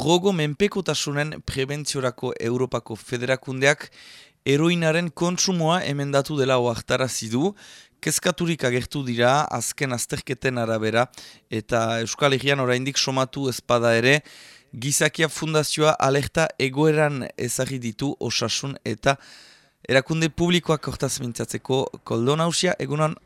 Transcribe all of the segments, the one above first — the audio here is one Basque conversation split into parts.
drogo menpekotasunen prebentziorako Europako Federakundeak eroinaren kontsumoa emendatu dela oaktarazi du, kezkaturik agertu dira azken azterketen arabera eta Euskal Herrian oraindik somatu ezpada ere, Gizakia Fundazioa alerta egoeran ezagri ditu osasun eta erakunde publikoak kortaz mintzatzeko koldo nausia, egunon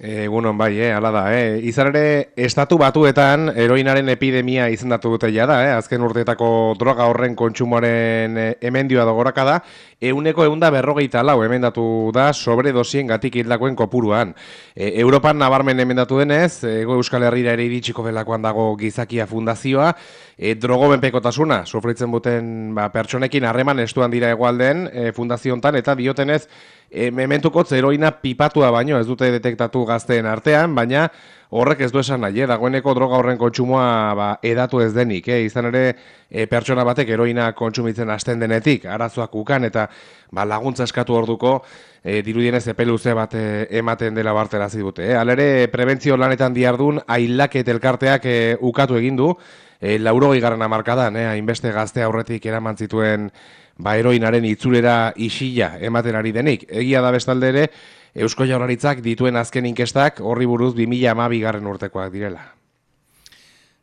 Egunon bai, eh, ala da, eh. Izan ere, estatu batuetan eroinaren epidemia izendatu dute ja da, eh. Azken urteetako droga horren kontsumoaren eh, emendioa dogoraka da, euneko eunda berrogeita lau emendatu da sobre dosien gatik hildakoen kopuruan. E, Europan nabarmen emendatu denez, ego Euskal Herriera ere iritsiko delakoan dago gizakia fundazioa, e, drogo benpekotasuna, sofritzen buten ba, pertsonekin harreman estuan dira egualden e, fundaziontan, eta diotenez, e, mementuko zeroina pipatua baino ez dute detektatu gazteen artean, baina horrek ez du esan nahi, eh? dagoeneko droga horren kontsumoa ba, edatu ez denik, eh? izan ere e, pertsona batek eroina kontsumitzen hasten denetik, arazoak ukan eta ba, laguntza eskatu orduko e, dirudienez epeluze bat e, ematen dela bartera dute. Eh? Alere, prebentzio lanetan diardun, ailaket elkarteak e, ukatu egin du, e, laurogei garen amarkadan, eh? hainbeste gazte aurretik eraman zituen ba, eroinaren itzulera isila ematen ari denik. Egia da bestalde ere, Eusko Jaurlaritzak dituen azken inkestak horri buruz 2012 garren urtekoak direla.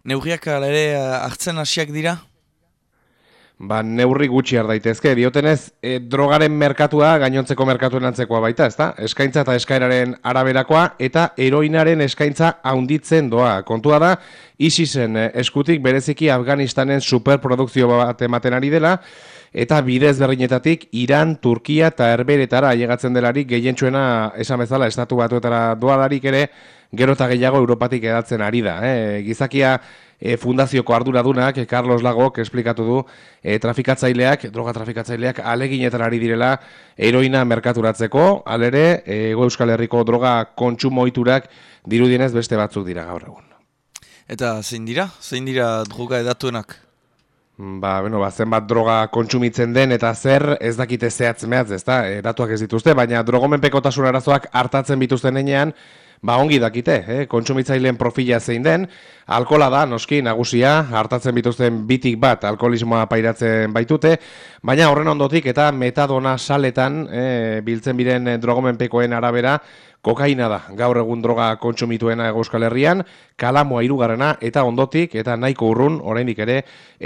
Neurriak ere hartzen hasiak dira? Ba, neurri gutxi daitezke, diotenez, e, drogaren merkatua gainontzeko merkatuen antzekoa baita, ezta? Eskaintza eta eskairaren araberakoa eta eroinaren eskaintza haunditzen doa. Kontua da, ISISen e, eskutik bereziki Afganistanen superprodukzio bat ematen ari dela, eta bidez berrinetatik Iran, Turkia eta Herberetara ailegatzen delarik gehientsuena esan bezala estatu batuetara doalarik ere gero eta gehiago Europatik edatzen ari da. Eh? Gizakia e, fundazioko arduradunak, Carlos Lagok, esplikatu du, e, trafikatzaileak, droga trafikatzaileak, aleginetan ari direla heroina merkaturatzeko, alere, ego euskal herriko droga kontsumoiturak dirudienez beste batzuk dira gaur egun. Eta zein dira? Zein dira droga edatuenak? Ba, bueno, ba, zenbat droga kontsumitzen den eta zer ez dakite zehatz mehatz, ez da, e, datuak ez dituzte, baina drogomen pekotasun arazoak hartatzen bituzten enean, ba, ongi dakite, eh? kontsumitzaileen profila zein den, alkola da, noski, nagusia, hartatzen bituzten bitik bat alkoholismoa pairatzen baitute, baina horren ondotik eta metadona saletan eh, biltzen biren drogomen pekoen arabera, Kokaina da, gaur egun droga kontsumituena Euskal Herrian, kalamoa irugarrena eta ondotik eta nahiko urrun, oraindik ere,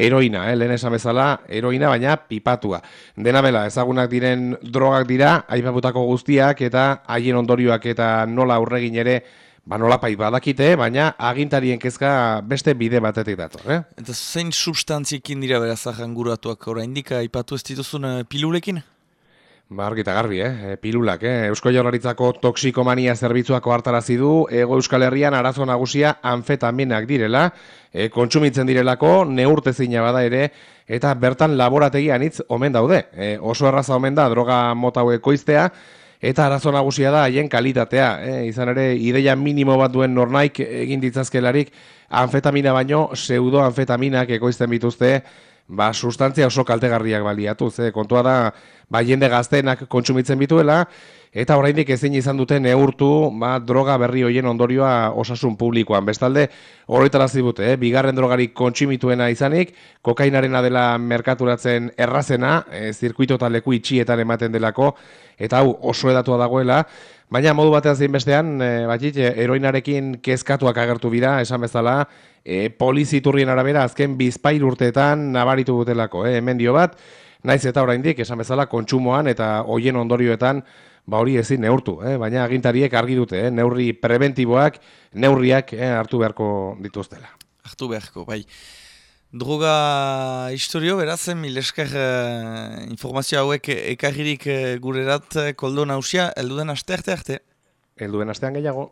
eroina, eh? lehen esan bezala, eroina baina pipatua. Dena bela, ezagunak diren drogak dira, aipaputako guztiak eta haien ondorioak eta nola aurregin ere, ba nola pai badakite, baina agintarien kezka beste bide batetik dator. Eh? Eta zein substantziekin dira berazak anguratuak oraindik aipatu ez dituzun eh, pilulekin? Ba, argita garbi, eh? E, pilulak, eh? Eusko Jaurlaritzako toksikomania zerbitzuako hartarazi du, ego Euskal Herrian arazo nagusia anfetaminak direla, e, kontsumitzen direlako, neurtezina bada ere, eta bertan laborategi anitz omen daude. E, oso erraza omen da, droga mota ekoiztea, eta arazo nagusia da haien kalitatea. E, izan ere, ideia minimo bat duen nornaik egin ditzazkelarik, anfetamina baino, pseudoanfetaminak ekoizten bituzte, ba, sustantzia oso kaltegarriak baliatu, ze kontua da, ba, jende gaztenak kontsumitzen bituela, eta oraindik ezin izan dute neurtu ba, droga berri hoien ondorioa osasun publikoan. Bestalde, horretara zibute, eh? bigarren drogarik kontsumituena izanik, kokainarena dela merkaturatzen errazena, e, zirkuito eta leku itxietan ematen delako, eta hau oso edatua dagoela, Baina modu batean zein bestean, e, batit, eroinarekin kezkatuak agertu bira, esan bezala, e, poliziturrien arabera azken bizpair urteetan nabaritu dutelako, e, hemen dio bat, naiz eta oraindik esan bezala kontsumoan eta hoien ondorioetan ba hori ezin neurtu, eh? baina agintariek argi dute, eh? neurri preventiboak, neurriak eh, hartu beharko dituztela. Hartu beharko, bai. Droga historio, berazen, mil esker uh, informazio hauek ekarririk uh, gurerat koldo nausia, elduden aste arte arte. Elduden astean gehiago.